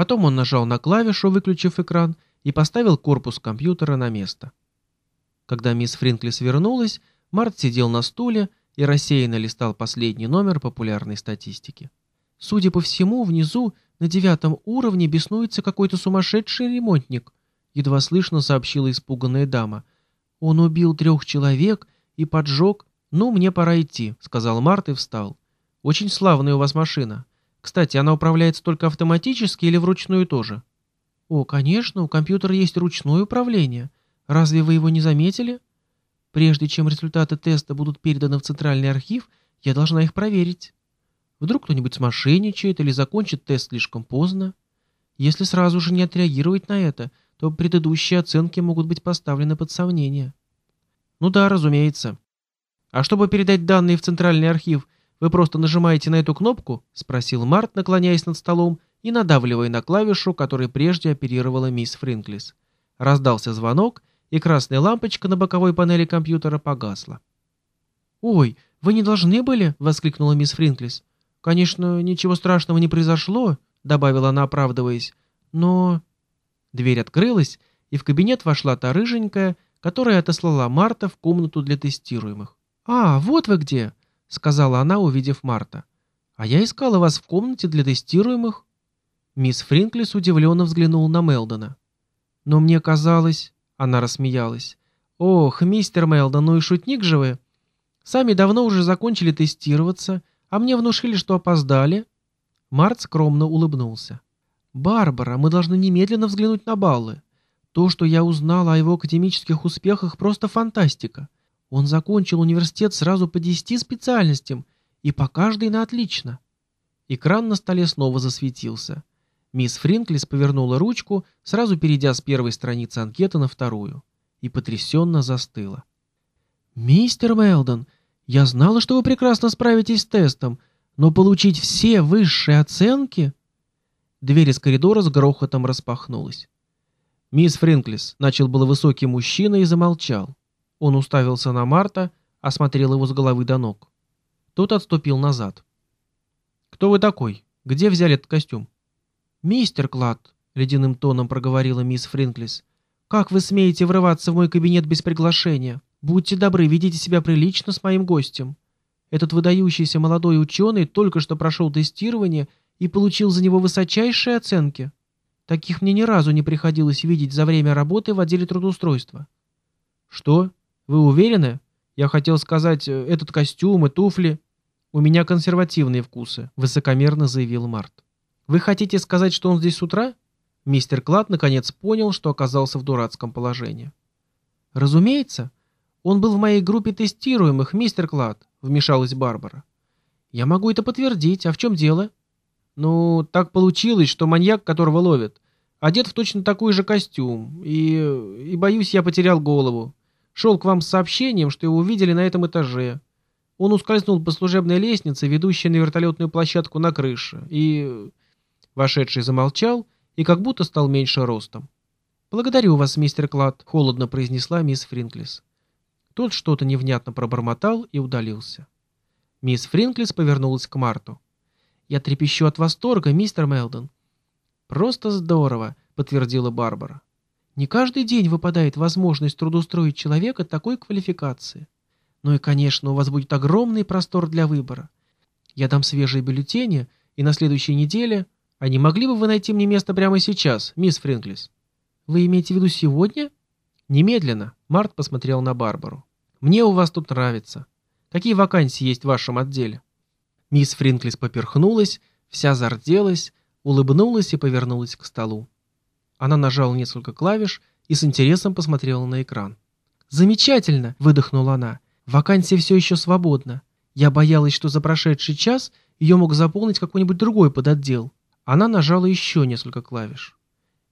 Потом он нажал на клавишу, выключив экран, и поставил корпус компьютера на место. Когда мисс Фринклис вернулась, Март сидел на стуле и рассеянно листал последний номер популярной статистики. Судя по всему, внизу, на девятом уровне, беснуется какой-то сумасшедший ремонтник, едва слышно сообщила испуганная дама. Он убил трех человек и поджег. «Ну, мне пора идти», — сказал Март и встал. «Очень славная у вас машина. Кстати, она управляется только автоматически или вручную тоже?» «О, конечно, у компьютера есть ручное управление. Разве вы его не заметили?» «Прежде чем результаты теста будут переданы в Центральный архив, я должна их проверить. Вдруг кто-нибудь смошенничает или закончит тест слишком поздно. Если сразу же не отреагировать на это, то предыдущие оценки могут быть поставлены под сомнение». «Ну да, разумеется. А чтобы передать данные в Центральный архив, вы просто нажимаете на эту кнопку?» — спросил Март, наклоняясь над столом и надавливая на клавишу, которой прежде оперировала мисс Фринклис. Раздался звонок, и красная лампочка на боковой панели компьютера погасла. «Ой, вы не должны были?» — воскликнула мисс Фринклис. «Конечно, ничего страшного не произошло», — добавила она, оправдываясь. «Но...» Дверь открылась, и в кабинет вошла та рыженькая, которая отослала Марта в комнату для тестируемых. «А, вот вы где!» — сказала она, увидев Марта. «А я искала вас в комнате для тестируемых». Мисс Фринклис удивленно взглянула на Мелдона. «Но мне казалось...» — она рассмеялась. «Ох, мистер Мелдон, ну и шутник же вы! Сами давно уже закончили тестироваться, а мне внушили, что опоздали». Март скромно улыбнулся. «Барбара, мы должны немедленно взглянуть на баллы. То, что я узнала о его академических успехах, просто фантастика. Он закончил университет сразу по десяти специальностям, и по каждой на отлично. Экран на столе снова засветился. Мисс Фринклис повернула ручку, сразу перейдя с первой страницы анкеты на вторую, и потрясенно застыла. «Мистер Мелдон, я знала, что вы прекрасно справитесь с тестом, но получить все высшие оценки...» Дверь из коридора с грохотом распахнулась. «Мисс Фринклис», — начал было высокий мужчина и замолчал. Он уставился на Марта, осмотрел его с головы до ног. Тот отступил назад. «Кто вы такой? Где взяли этот костюм?» «Мистер Клад», — ледяным тоном проговорила мисс Фринклис, «как вы смеете врываться в мой кабинет без приглашения? Будьте добры, ведите себя прилично с моим гостем. Этот выдающийся молодой ученый только что прошел тестирование и получил за него высочайшие оценки. Таких мне ни разу не приходилось видеть за время работы в отделе трудоустройства». «Что?» Вы уверены? Я хотел сказать, э, этот костюм и туфли. У меня консервативные вкусы, высокомерно заявил Март. Вы хотите сказать, что он здесь с утра? Мистер Клад наконец понял, что оказался в дурацком положении. Разумеется. Он был в моей группе тестируемых, мистер Клад, вмешалась Барбара. Я могу это подтвердить. А в чем дело? Ну, так получилось, что маньяк, которого ловят, одет в точно такой же костюм, и... и боюсь, я потерял голову. Шел к вам с сообщением, что его увидели на этом этаже. Он ускользнул по служебной лестнице, ведущей на вертолетную площадку на крыше, и... Вошедший замолчал и как будто стал меньше ростом. «Благодарю вас, мистер Клад», — холодно произнесла мисс Фринклис. Тот что-то невнятно пробормотал и удалился. Мисс Фринклис повернулась к Марту. «Я трепещу от восторга, мистер Мелдон». «Просто здорово», — подтвердила Барбара. Не каждый день выпадает возможность трудоустроить человека такой квалификации. Ну и, конечно, у вас будет огромный простор для выбора. Я дам свежие бюллетени, и на следующей неделе... А не могли бы вы найти мне место прямо сейчас, мисс Фринглис? Вы имеете в виду сегодня? Немедленно. Март посмотрел на Барбару. Мне у вас тут нравится. Какие вакансии есть в вашем отделе? Мисс Фринглис поперхнулась, вся зарделась, улыбнулась и повернулась к столу. Она нажала несколько клавиш и с интересом посмотрела на экран. «Замечательно!» – выдохнула она. «Вакансия все еще свободна. Я боялась, что за прошедший час ее мог заполнить какой-нибудь другой подотдел». Она нажала еще несколько клавиш.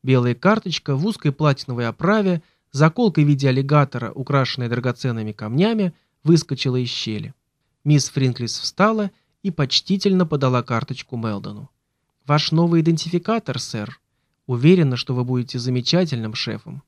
Белая карточка в узкой платиновой оправе, заколкой в виде аллигатора, украшенной драгоценными камнями, выскочила из щели. Мисс Фринклис встала и почтительно подала карточку Мелдону. «Ваш новый идентификатор, сэр», Уверена, что вы будете замечательным шефом.